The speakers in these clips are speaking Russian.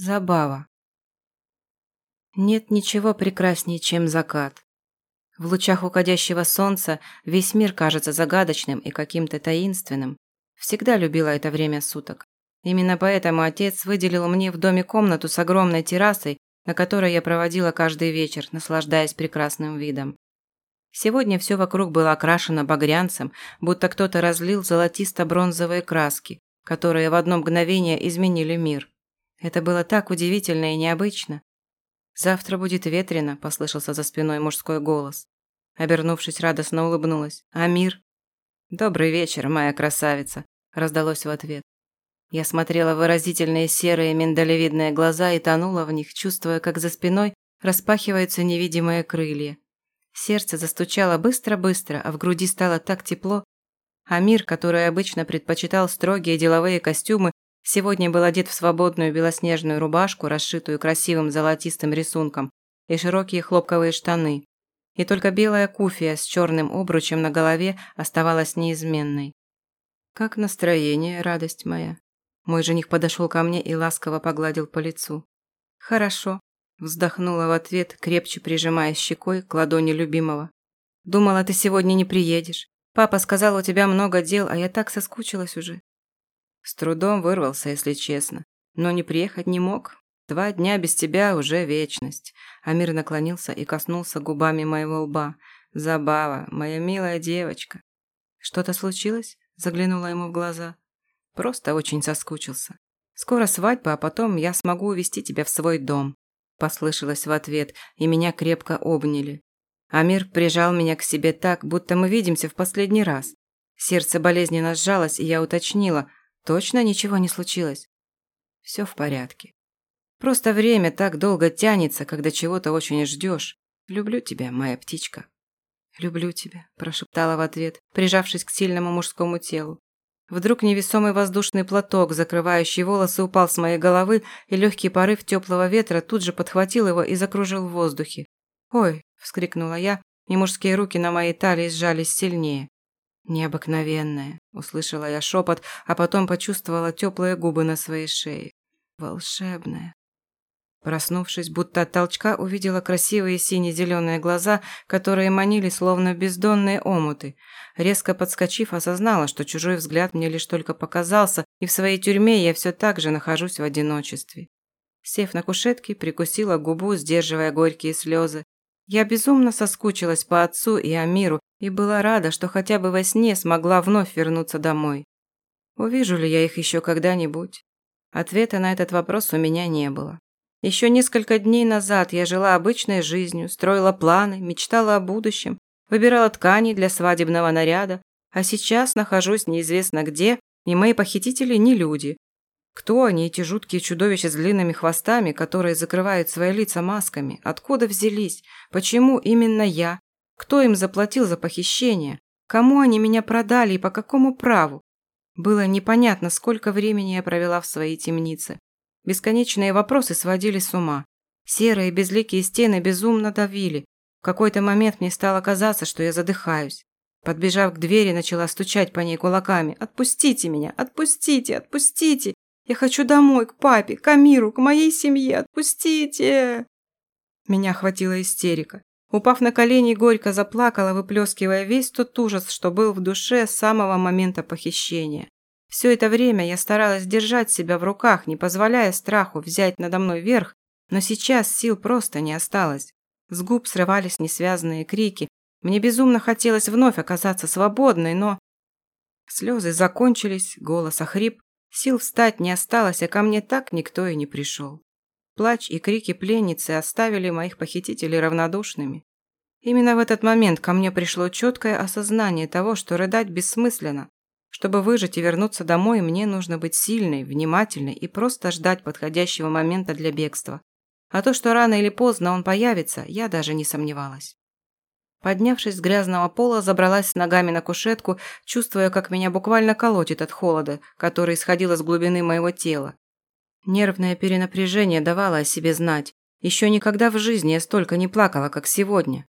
Забава. Нет ничего прекраснее, чем закат. В лучах уходящего солнца весь мир кажется загадочным и каким-то таинственным. Всегда любила это время суток. Именно поэтому отец выделил мне в доме комнату с огромной террасой, на которой я проводила каждый вечер, наслаждаясь прекрасным видом. Сегодня все вокруг было окрашено багрянцем, будто кто-то разлил золотисто-бронзовые краски, которые в одно мгновение изменили мир. Это было так удивительно и необычно. «Завтра будет ветрено», – послышался за спиной мужской голос. Обернувшись, радостно улыбнулась. «Амир?» «Добрый вечер, моя красавица», – раздалось в ответ. Я смотрела в выразительные серые миндалевидные глаза и тонула в них, чувствуя, как за спиной распахиваются невидимые крылья. Сердце застучало быстро-быстро, а в груди стало так тепло. Амир, который обычно предпочитал строгие деловые костюмы, Сегодня был одет в свободную белоснежную рубашку, расшитую красивым золотистым рисунком, и широкие хлопковые штаны. И только белая куфия с черным обручем на голове оставалась неизменной. «Как настроение, радость моя?» Мой жених подошел ко мне и ласково погладил по лицу. «Хорошо», – вздохнула в ответ, крепче прижимая щекой к ладони любимого. «Думала, ты сегодня не приедешь. Папа сказал, у тебя много дел, а я так соскучилась уже. С трудом вырвался, если честно. Но не приехать не мог. Два дня без тебя уже вечность. Амир наклонился и коснулся губами моего лба. Забава, моя милая девочка. Что-то случилось? Заглянула ему в глаза. Просто очень соскучился. Скоро свадьба, а потом я смогу увезти тебя в свой дом. Послышалось в ответ, и меня крепко обняли. Амир прижал меня к себе так, будто мы видимся в последний раз. Сердце болезненно сжалось, и я уточнила, Точно ничего не случилось? Все в порядке. Просто время так долго тянется, когда чего-то очень ждешь. Люблю тебя, моя птичка. Люблю тебя, прошептала в ответ, прижавшись к сильному мужскому телу. Вдруг невесомый воздушный платок, закрывающий волосы, упал с моей головы, и легкий порыв теплого ветра тут же подхватил его и закружил в воздухе. «Ой!» – вскрикнула я, и мужские руки на моей талии сжались сильнее. «Необыкновенное», – услышала я шепот, а потом почувствовала теплые губы на своей шее. «Волшебное». Проснувшись, будто от толчка, увидела красивые сине-зеленые глаза, которые манили словно бездонные омуты. Резко подскочив, осознала, что чужой взгляд мне лишь только показался, и в своей тюрьме я все так же нахожусь в одиночестве. Сев на кушетке, прикусила губу, сдерживая горькие слезы. Я безумно соскучилась по отцу и Амиру и была рада, что хотя бы во сне смогла вновь вернуться домой. Увижу ли я их еще когда-нибудь? Ответа на этот вопрос у меня не было. Еще несколько дней назад я жила обычной жизнью, строила планы, мечтала о будущем, выбирала ткани для свадебного наряда, а сейчас нахожусь неизвестно где, и мои похитители не люди, кто они, эти жуткие чудовища с длинными хвостами, которые закрывают свои лица масками? Откуда взялись? Почему именно я? Кто им заплатил за похищение? Кому они меня продали и по какому праву? Было непонятно, сколько времени я провела в своей темнице. Бесконечные вопросы сводили с ума. Серые безликие стены безумно давили. В какой-то момент мне стало казаться, что я задыхаюсь. Подбежав к двери, начала стучать по ней кулаками. «Отпустите меня! Отпустите! Отпустите! Я хочу домой, к папе, к Амиру, к моей семье. Отпустите!» Меня охватила истерика. Упав на колени, горько заплакала, выплескивая весь тот ужас, что был в душе с самого момента похищения. Все это время я старалась держать себя в руках, не позволяя страху взять надо мной верх, но сейчас сил просто не осталось. С губ срывались несвязанные крики. Мне безумно хотелось вновь оказаться свободной, но... Слезы закончились, голос охрип, Сил встать не осталось, а ко мне так никто и не пришел. Плач и крики пленницы оставили моих похитителей равнодушными. Именно в этот момент ко мне пришло четкое осознание того, что рыдать бессмысленно. Чтобы выжить и вернуться домой, мне нужно быть сильной, внимательной и просто ждать подходящего момента для бегства. А то, что рано или поздно он появится, я даже не сомневалась. Поднявшись с грязного пола, забралась с ногами на кушетку, чувствуя, как меня буквально колотит от холода, который исходил из глубины моего тела. Нервное перенапряжение давало о себе знать. Еще никогда в жизни я столько не плакала, как сегодня.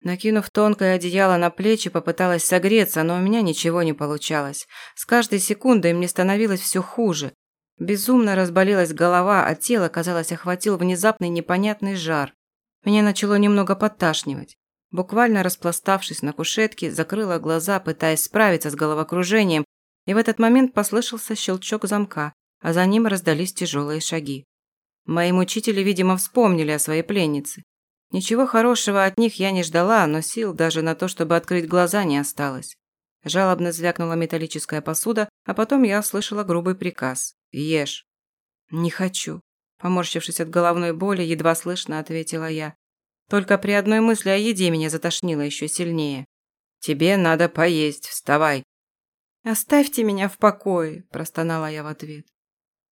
Накинув тонкое одеяло на плечи, попыталась согреться, но у меня ничего не получалось. С каждой секундой мне становилось все хуже. Безумно разболелась голова, а тело, казалось, охватил внезапный непонятный жар. Меня начало немного подташнивать. Буквально распластавшись на кушетке, закрыла глаза, пытаясь справиться с головокружением, и в этот момент послышался щелчок замка, а за ним раздались тяжелые шаги. Мои мучители, видимо, вспомнили о своей пленнице. Ничего хорошего от них я не ждала, но сил даже на то, чтобы открыть глаза, не осталось. Жалобно звякнула металлическая посуда, а потом я услышала грубый приказ. «Ешь». «Не хочу», – поморщившись от головной боли, едва слышно ответила я. Только при одной мысли о еде меня затошнило еще сильнее. «Тебе надо поесть, вставай». «Оставьте меня в покое», – простонала я в ответ.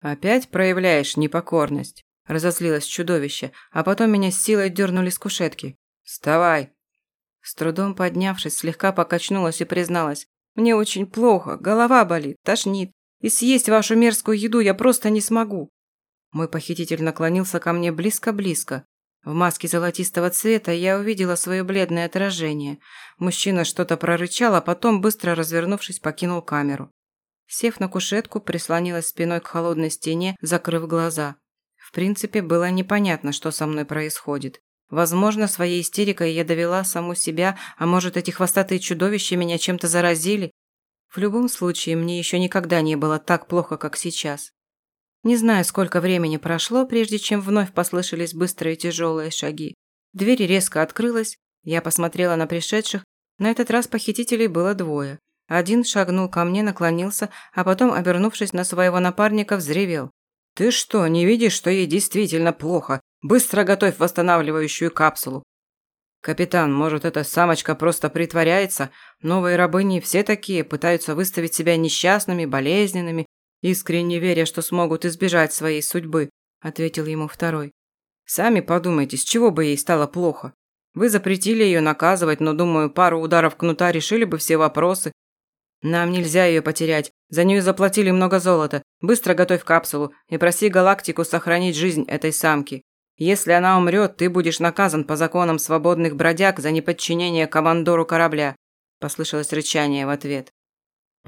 «Опять проявляешь непокорность?» – разозлилось чудовище, а потом меня с силой дернули с кушетки. «Вставай!» С трудом поднявшись, слегка покачнулась и призналась. «Мне очень плохо, голова болит, тошнит, и съесть вашу мерзкую еду я просто не смогу». Мой похититель наклонился ко мне близко-близко. В маске золотистого цвета я увидела свое бледное отражение. Мужчина что-то прорычал, а потом, быстро развернувшись, покинул камеру. Сев на кушетку, прислонилась спиной к холодной стене, закрыв глаза. В принципе, было непонятно, что со мной происходит. Возможно, своей истерикой я довела саму себя, а может, эти хвостатые чудовища меня чем-то заразили? В любом случае, мне еще никогда не было так плохо, как сейчас. Не знаю, сколько времени прошло, прежде чем вновь послышались быстрые тяжелые шаги. Дверь резко открылась, я посмотрела на пришедших, на этот раз похитителей было двое. Один шагнул ко мне, наклонился, а потом, обернувшись на своего напарника, взревел. «Ты что, не видишь, что ей действительно плохо? Быстро готовь восстанавливающую капсулу. Капитан, может, эта самочка просто притворяется? Новые рабыни все такие, пытаются выставить себя несчастными, болезненными, искренне веря, что смогут избежать своей судьбы, ответил ему второй. Сами подумайте, с чего бы ей стало плохо? Вы запретили ее наказывать, но, думаю, пару ударов кнута решили бы все вопросы. Нам нельзя ее потерять. За нее заплатили много золота. Быстро готовь капсулу и проси галактику сохранить жизнь этой самки. Если она умрет, ты будешь наказан по законам свободных бродяг за неподчинение командору корабля», – послышалось рычание в ответ.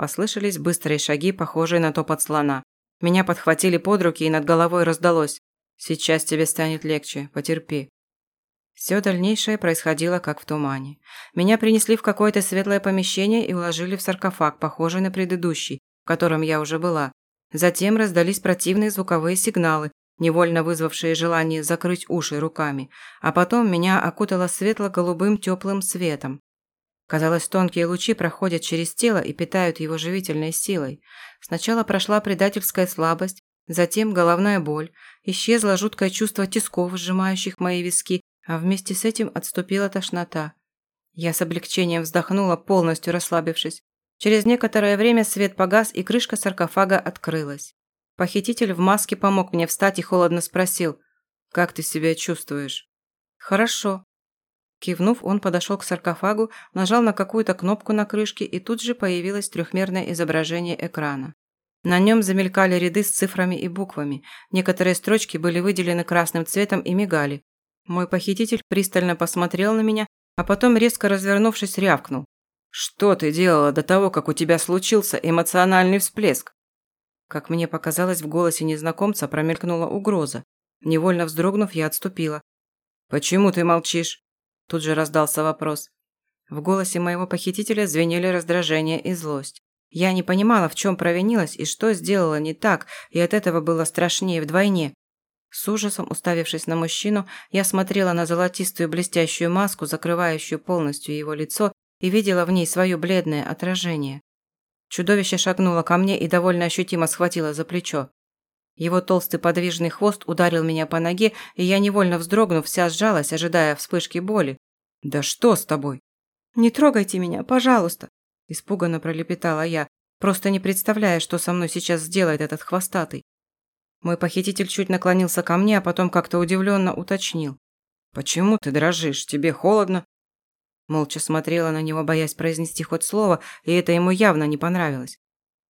Послышались быстрые шаги, похожие на топот слона. Меня подхватили под руки, и над головой раздалось. «Сейчас тебе станет легче, потерпи». Все дальнейшее происходило как в тумане. Меня принесли в какое-то светлое помещение и уложили в саркофаг, похожий на предыдущий, в котором я уже была. Затем раздались противные звуковые сигналы, невольно вызвавшие желание закрыть уши руками, а потом меня окутало светло-голубым теплым светом. Казалось, тонкие лучи проходят через тело и питают его живительной силой. Сначала прошла предательская слабость, затем головная боль, исчезло жуткое чувство тисков, сжимающих мои виски, а вместе с этим отступила тошнота. Я с облегчением вздохнула, полностью расслабившись. Через некоторое время свет погас, и крышка саркофага открылась. Похититель в маске помог мне встать и холодно спросил, «Как ты себя чувствуешь?» «Хорошо». Кивнув, он подошел к саркофагу, нажал на какую-то кнопку на крышке, и тут же появилось трехмерное изображение экрана. На нем замелькали ряды с цифрами и буквами. Некоторые строчки были выделены красным цветом и мигали. Мой похититель пристально посмотрел на меня, а потом, резко развернувшись, рявкнул. «Что ты делала до того, как у тебя случился эмоциональный всплеск?» Как мне показалось, в голосе незнакомца промелькнула угроза. Невольно вздрогнув, я отступила. «Почему ты молчишь?» Тут же раздался вопрос. В голосе моего похитителя звенели раздражение и злость. Я не понимала, в чем провинилась и что сделала не так, и от этого было страшнее вдвойне. С ужасом уставившись на мужчину, я смотрела на золотистую блестящую маску, закрывающую полностью его лицо, и видела в ней свое бледное отражение. Чудовище шагнуло ко мне и довольно ощутимо схватило за плечо. Его толстый подвижный хвост ударил меня по ноге, и я, невольно вздрогнув, вся сжалась, ожидая вспышки боли. «Да что с тобой?» «Не трогайте меня, пожалуйста!» Испуганно пролепетала я, просто не представляя, что со мной сейчас сделает этот хвостатый. Мой похититель чуть наклонился ко мне, а потом как-то удивленно уточнил. «Почему ты дрожишь? Тебе холодно?» Молча смотрела на него, боясь произнести хоть слово, и это ему явно не понравилось.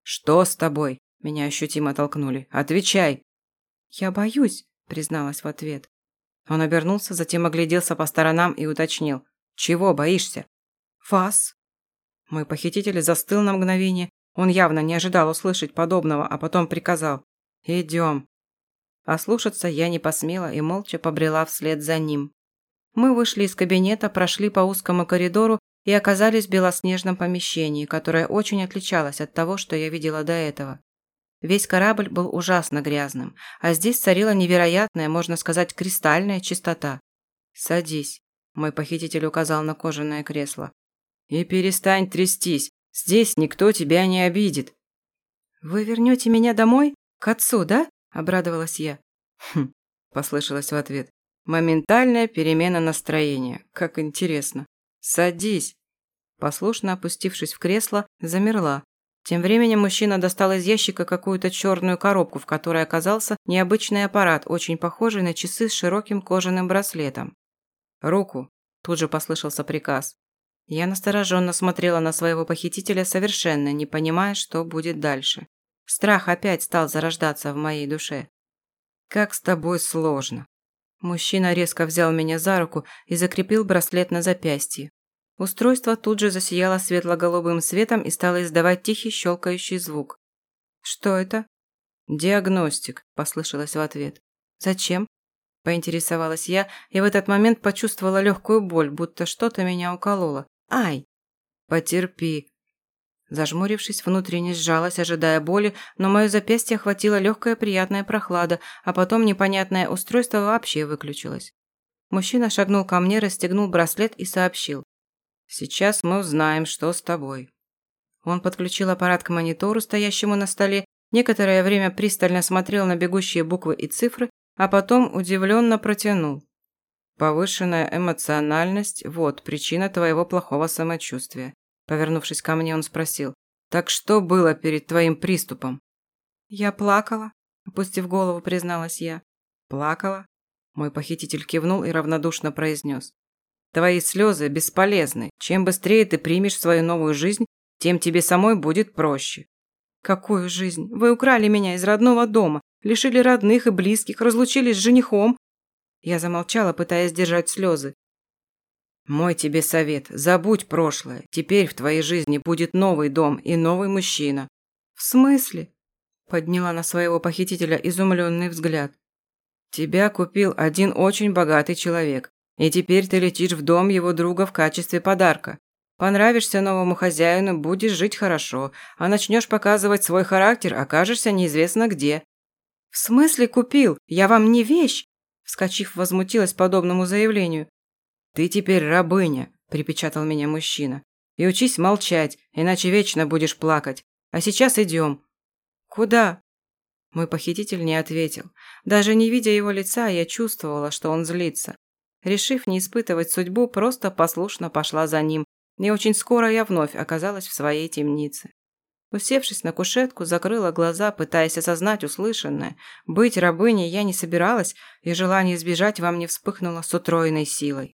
«Что с тобой?» – меня ощутимо толкнули. «Отвечай!» «Я боюсь», – призналась в ответ. Он обернулся, затем огляделся по сторонам и уточнил. «Чего боишься?» «Вас». Мой похититель застыл на мгновение. Он явно не ожидал услышать подобного, а потом приказал. Идем. Ослушаться я не посмела и молча побрела вслед за ним. Мы вышли из кабинета, прошли по узкому коридору и оказались в белоснежном помещении, которое очень отличалось от того, что я видела до этого. Весь корабль был ужасно грязным, а здесь царила невероятная, можно сказать, кристальная чистота. «Садись», – мой похититель указал на кожаное кресло. «И перестань трястись, здесь никто тебя не обидит». «Вы вернете меня домой? К отцу, да?» – обрадовалась я. «Хм», – послышалось в ответ. «Моментальная перемена настроения. Как интересно. Садись». Послушно опустившись в кресло, замерла. Тем временем мужчина достал из ящика какую-то черную коробку, в которой оказался необычный аппарат, очень похожий на часы с широким кожаным браслетом. «Руку!» – тут же послышался приказ. Я настороженно смотрела на своего похитителя, совершенно не понимая, что будет дальше. Страх опять стал зарождаться в моей душе. «Как с тобой сложно!» Мужчина резко взял меня за руку и закрепил браслет на запястье. Устройство тут же засияло светло-голубым светом и стало издавать тихий щелкающий звук. «Что это?» «Диагностик», – послышалось в ответ. «Зачем?» – поинтересовалась я, и в этот момент почувствовала легкую боль, будто что-то меня укололо. «Ай!» «Потерпи!» Зажмурившись, внутренне сжалась, ожидая боли, но мое запястье охватила легкая приятная прохлада, а потом непонятное устройство вообще выключилось. Мужчина шагнул ко мне, расстегнул браслет и сообщил. «Сейчас мы узнаем, что с тобой». Он подключил аппарат к монитору, стоящему на столе, некоторое время пристально смотрел на бегущие буквы и цифры, а потом удивленно протянул. «Повышенная эмоциональность – вот причина твоего плохого самочувствия. Повернувшись ко мне, он спросил. «Так что было перед твоим приступом?» «Я плакала», – опустив голову, призналась я. «Плакала?» Мой похититель кивнул и равнодушно произнес. «Твои слезы бесполезны. Чем быстрее ты примешь свою новую жизнь, тем тебе самой будет проще». «Какую жизнь? Вы украли меня из родного дома, лишили родных и близких, разлучились с женихом». Я замолчала, пытаясь держать слезы. Мой тебе совет – забудь прошлое. Теперь в твоей жизни будет новый дом и новый мужчина. В смысле? Подняла на своего похитителя изумленный взгляд. Тебя купил один очень богатый человек, и теперь ты летишь в дом его друга в качестве подарка. Понравишься новому хозяину, будешь жить хорошо, а начнешь показывать свой характер, окажешься неизвестно где. В смысле купил? Я вам не вещь? Вскочив, возмутилась подобному заявлению. «Ты теперь рабыня», – припечатал меня мужчина. «И учись молчать, иначе вечно будешь плакать. А сейчас идем». «Куда?» Мой похититель не ответил. Даже не видя его лица, я чувствовала, что он злится. Решив не испытывать судьбу, просто послушно пошла за ним, и очень скоро я вновь оказалась в своей темнице. Усевшись на кушетку, закрыла глаза, пытаясь осознать услышанное. Быть рабыней я не собиралась, и желание сбежать во мне вспыхнуло с утроенной силой.